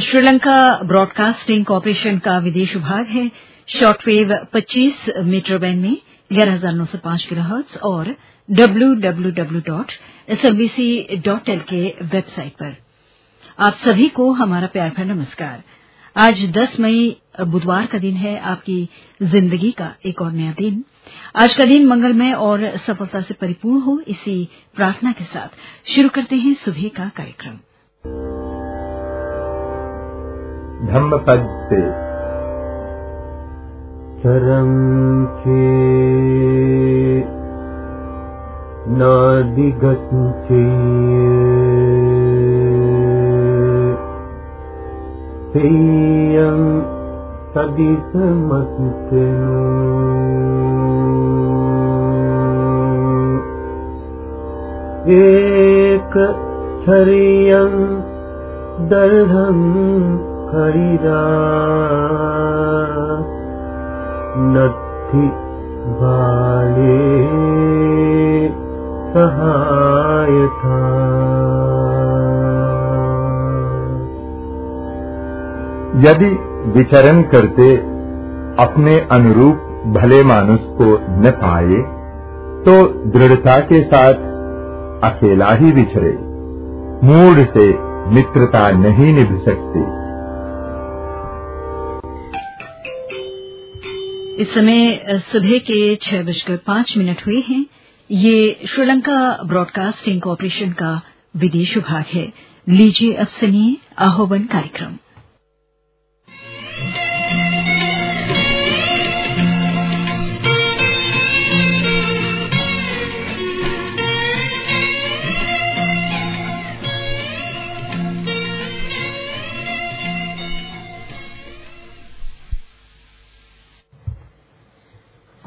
Sri Lanka broadcasting corporation का विदेश विभाग है। शॉर्टवेव 25 मीटर बैंड में 11905 किलोहर्ट्ज और www.smbc.tel के वेबसाइट पर। आप सभी को हमारा प्यार भरा नमस्कार। आज 10 मई, बुधवार का दिन है। आपकी ज़िंदगी का एक और नया दिन। आज का दिन मंगलमय और सफलता से परिपूर्ण हो, इसी प्रार्थना के साथ शुरू करते हैं सुबह का कार्यक्रम। धम्मपद से चरम के नादिगच्छे तेयं सदिसमस्तनु एक छरियं दर्ढं हरिरा। नथि बाले सहायता यदि विचरण करते अपने अनुरूप भले मानुष को न पाए तो दृढ़ता के साथ अकेला ही विचरे मूड से मित्रता नहीं निभ सकती। इस समय सुबह के छह बजकर पाँच मिनट हुए हैं। ये श्रीलंका ब्रॉडकास्टिंग कॉरपोरेशन का विदेश विभाग है। लीजिए अब सुनिए आहोवन कार्यक्रम।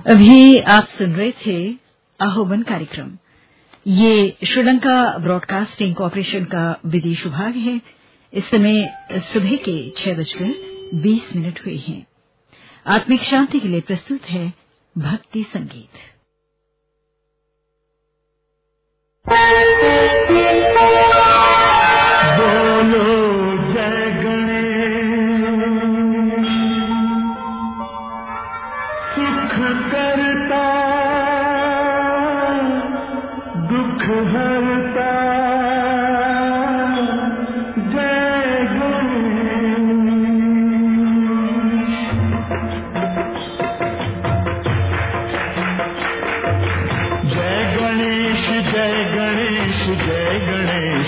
अभी आप सुन रहे थे आह्वान कार्यक्रम। ये श्रीलंका ब्रॉडकास्टिंग कॉरपोरेशन का विदेश विभाग है। इस समय सुबह के छह बजकर बीस मिनट हुए हैं। आत्मिक शांति के लिए प्रस्तुत है भक्ति संगीत।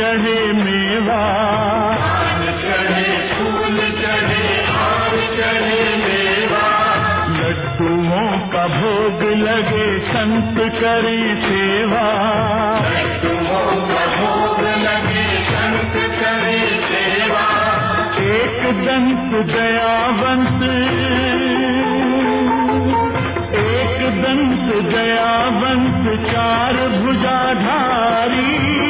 चढ़े मेवा। चढ़े फूल चढ़े और चढ़े मेवा। लड्डुओं का भोग लगे संत करी सेवा। लड्डुओं का भोग लगे संत करी सेवा। एक दंत दयावंत एक दंत दयावंत चार भुजाधारी।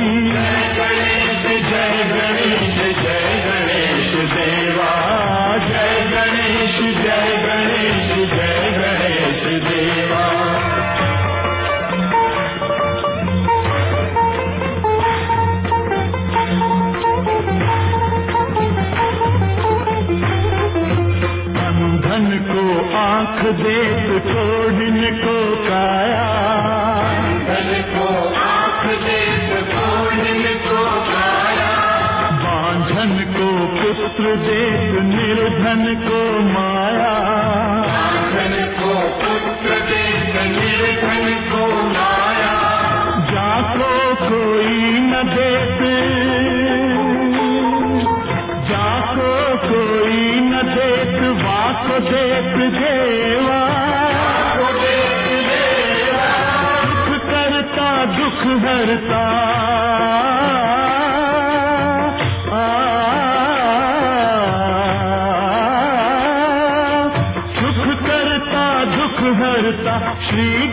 छोड़न को पुत्र देख निर्धन को माया। धन को पुत्र देख निर्धन को माया। जाको कोई न देख। जाको कोई न देख वाको देख देवा। दुख सुख करता दुख हरता श्री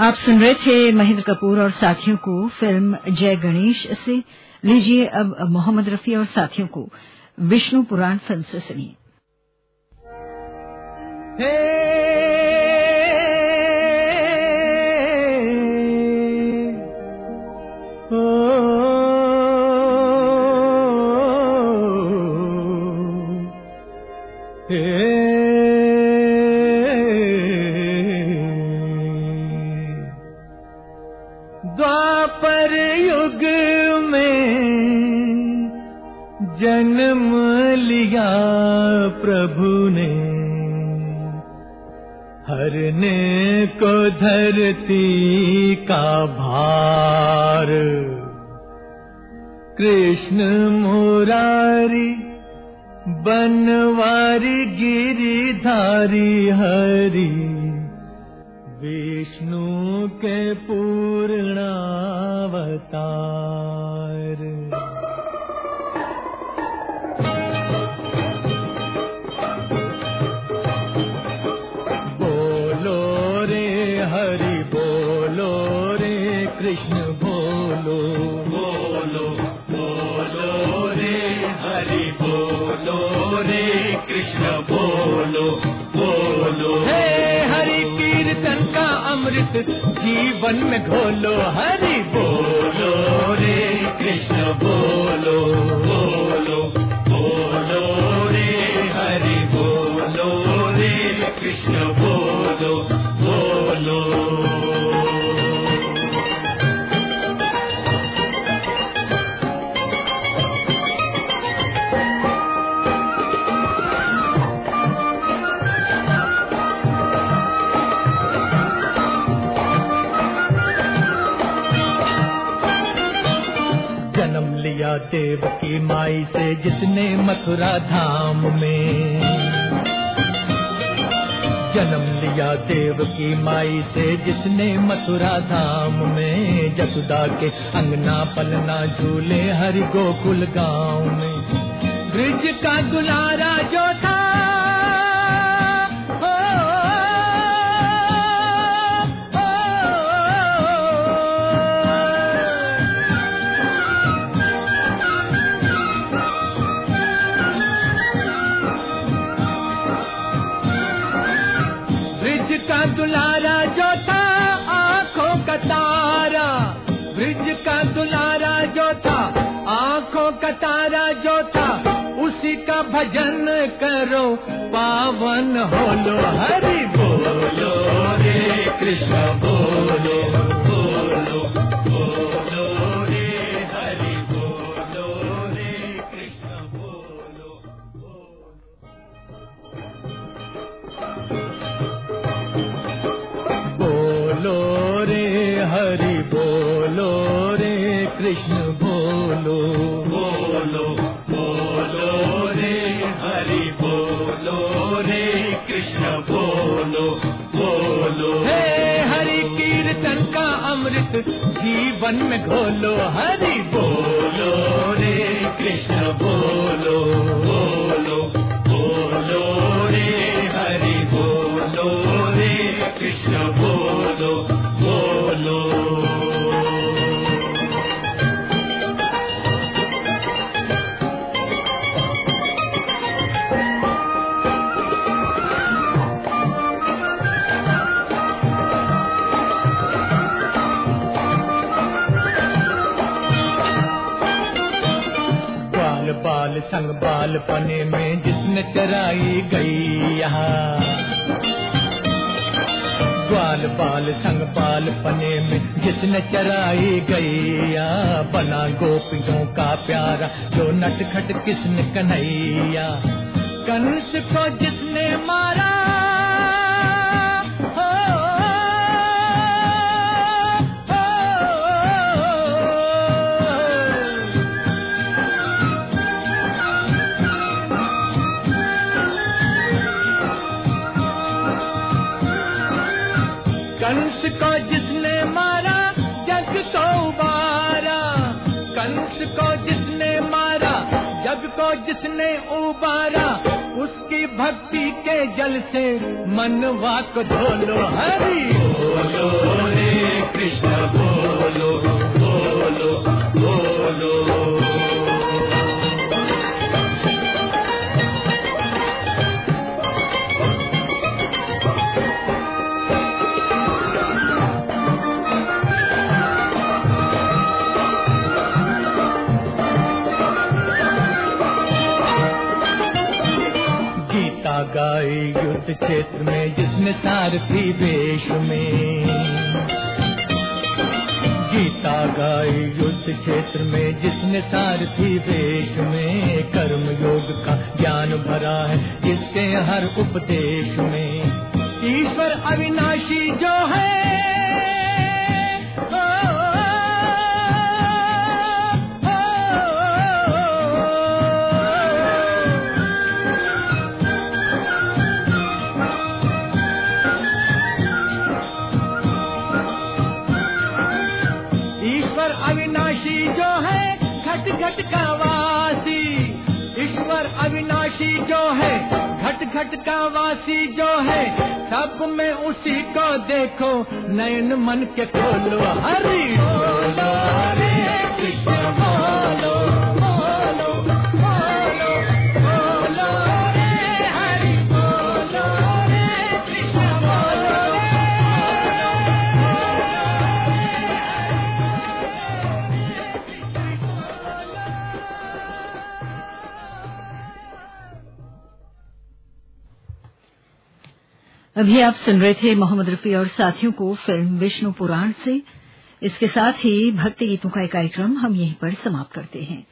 आप सुन रहे थे महेंद्र कपूर और साथियों को फ़िल्म जय गणेश से। लीजिए अब मोहम्मद रफी और साथियों को विष्णु पुराण फ़िल्म से सुनिए। द्वापर युग में जन्म लिया प्रभु ने। हरने को धरती का भार कृष्ण मुरारी बनवारी गिरिधारी हरि विष्णु के पूर्णावतार बोलो रे हरि बोलो रे कृष्ण बोलो। बोलो बोलो रे हरि बोलो रे कृष्ण बोलो बोलो। हे हरि कीर्तन का अमृत जीवन में घोलो। हरि बोलो। कृष्ण बोलो बोलो बोलो रे हरि बोलो रे कृष्ण बोलो बोलो देव की माई से जिसने मथुरा धाम में। जन्म लिया देव की माई से जिसने मथुरा धाम में। जसुदा के अंगना पलना झूले हरि गोकुल गाँव में। ब्रिज का दुलारा जो था भजन करो, पावन हो लो हरि बोलो रे, कृष्ण बोलो बोलो बोलो रे, हरि बोलो रे, कृष्ण बोलो बोलो रे, हरि बोलो रे, कृष्ण बोलो। अमृत जीवन में घोलो हरी बोलो रे कृष्ण बोलो बोलो। बाल पने में जिसने चराई गई ग्वाल बाल संग बाल पने में जिसने चराई गैया बना गोपियों का प्यारा, जो नटखट किसने कन्हैया। कंस को जिसने मारा जिसने उबारा उसकी भक्ति के जल से मन वाक धोलो। हरी। बोलो कृष्ण बोलो। गाई युद्ध क्षेत्र में, जिसमें सारथी वेश में। गीता गाई युद्ध क्षेत्र में, जिसमें सारथी वेश में। कर्म योग का ज्ञान भरा है, जिसके हर उपदेश में। ईश्वर अविनाशी जो है घट का वासी जो है, सब में उसी को देखो, नयन मन के खोलो। हरे कृष्ण। अभी आप सुन रहे थे मोहम्मद रफी और साथियों को फ़िल्म विष्णु पुराण से। इसके साथ ही भक्ति गीतों का कार्यक्रम हम यहीं पर समाप्त करते हैं।